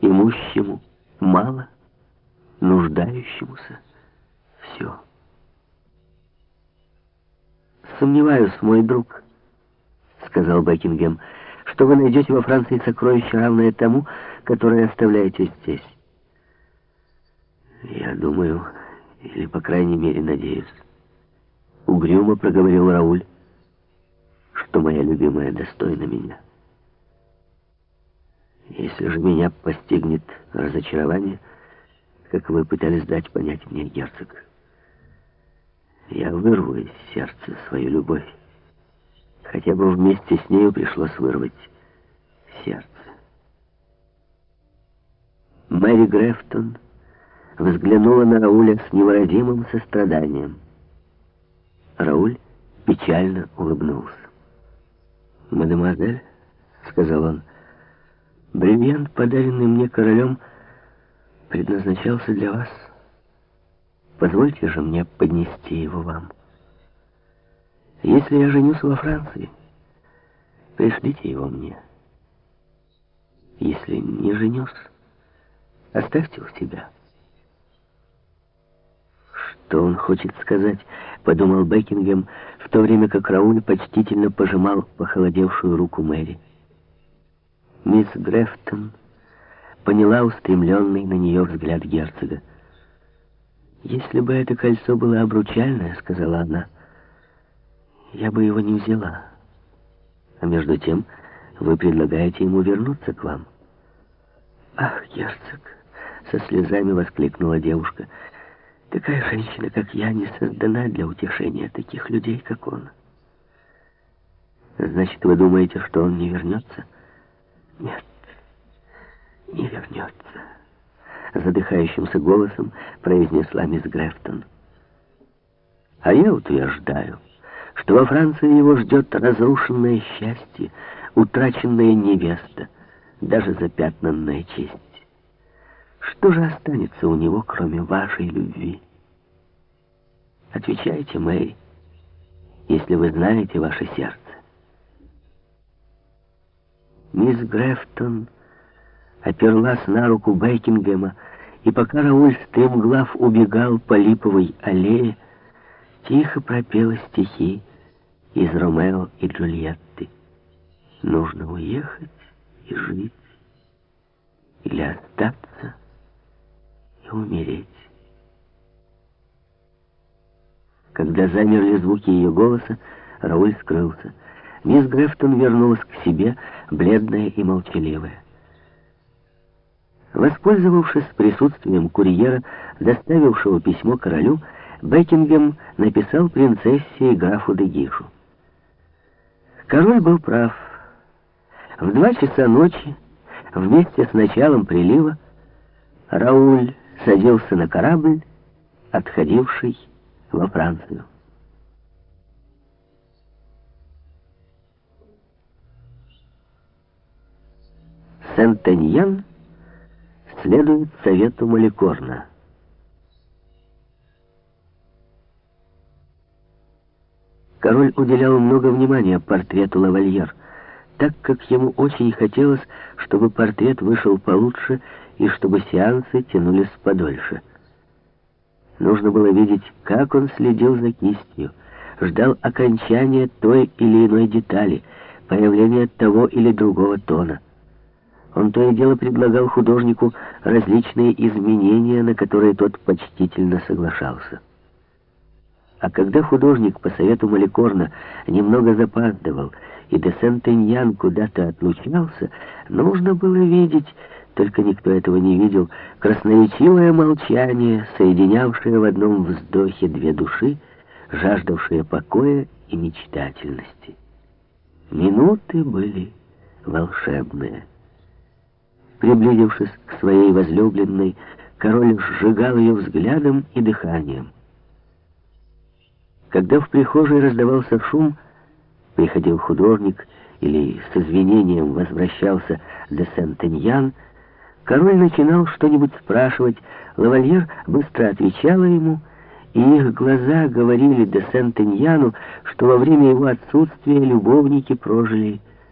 имущему мало, нуждающемуся все. «Сомневаюсь, мой друг», — сказал Бекингем, — «что вы найдете во Франции сокровище, равное тому, которое оставляете здесь». «Я думаю, или, по крайней мере, надеюсь», — угрюмо проговорил Рауль, — «что моя любимая достойна меня». Если же меня постигнет разочарование, как вы пытались дать понять мне, герцог, я вырву из сердца свою любовь. Хотя бы вместе с нею пришлось вырвать сердце. Мэри Грефтон взглянула на Рауля с невыразимым состраданием. Рауль печально улыбнулся. «Мадемуазель», — сказал он, — «бриллиант, подаренный мне королем, предназначался для вас». Позвольте же мне поднести его вам. Если я женюсь во Франции, пришлите его мне. Если не женюсь, оставьте у себя. Что он хочет сказать, подумал Бекингем, в то время как Рауль почтительно пожимал похолодевшую руку Мэри. Мисс Грефтон поняла устремленный на нее взгляд герцога. «Если бы это кольцо было обручальное, — сказала она, — я бы его не взяла. А между тем вы предлагаете ему вернуться к вам». «Ах, герцог!» — со слезами воскликнула девушка. «Такая женщина, как я, не создана для утешения таких людей, как он». «Значит, вы думаете, что он не вернется?» «Нет, не вернется» задыхающимся голосом произнесла мисс Грефтон. А я утверждаю, что во Франции его ждет разрушенное счастье, утраченная невеста, даже запятнанная честь. Что же останется у него, кроме вашей любви? Отвечайте, Мэри, если вы знаете ваше сердце. Мисс Грефтон оперлась на руку Бекингема, и пока Рауль стремглав убегал по липовой аллее, тихо пропела стихи из Ромео и Джульетты. Нужно уехать и жить, или остаться и умереть. Когда замерли звуки ее голоса, Рауль скрылся. Мисс Грефтон вернулась к себе, бледная и молчаливая. Воспользовавшись присутствием курьера, доставившего письмо королю, Бекингем написал принцессе и графу Дегишу. Король был прав. В два часа ночи, вместе с началом прилива, Рауль садился на корабль, отходивший во Францию. Сент-Эньян следует совету Маликорна. Король уделял много внимания портрету лавальер, так как ему очень хотелось, чтобы портрет вышел получше и чтобы сеансы тянулись подольше. Нужно было видеть, как он следил за кистью, ждал окончания той или иной детали, появления того или другого тона. Он то и дело предлагал художнику различные изменения, на которые тот почтительно соглашался. А когда художник по совету Маликорна немного запаздывал, и де Сентеньян куда-то отлучался, нужно было видеть, только никто этого не видел, красноречивое молчание, соединявшее в одном вздохе две души, жаждавшие покоя и мечтательности. Минуты были волшебные. Приблизившись к своей возлюбленной, король сжигал ее взглядом и дыханием. Когда в прихожей раздавался шум, приходил художник или с извинением возвращался де Сентеньян, король начинал что-нибудь спрашивать, лавальер быстро отвечала ему, и их глаза говорили де Сентеньяну, что во время его отсутствия любовники прожили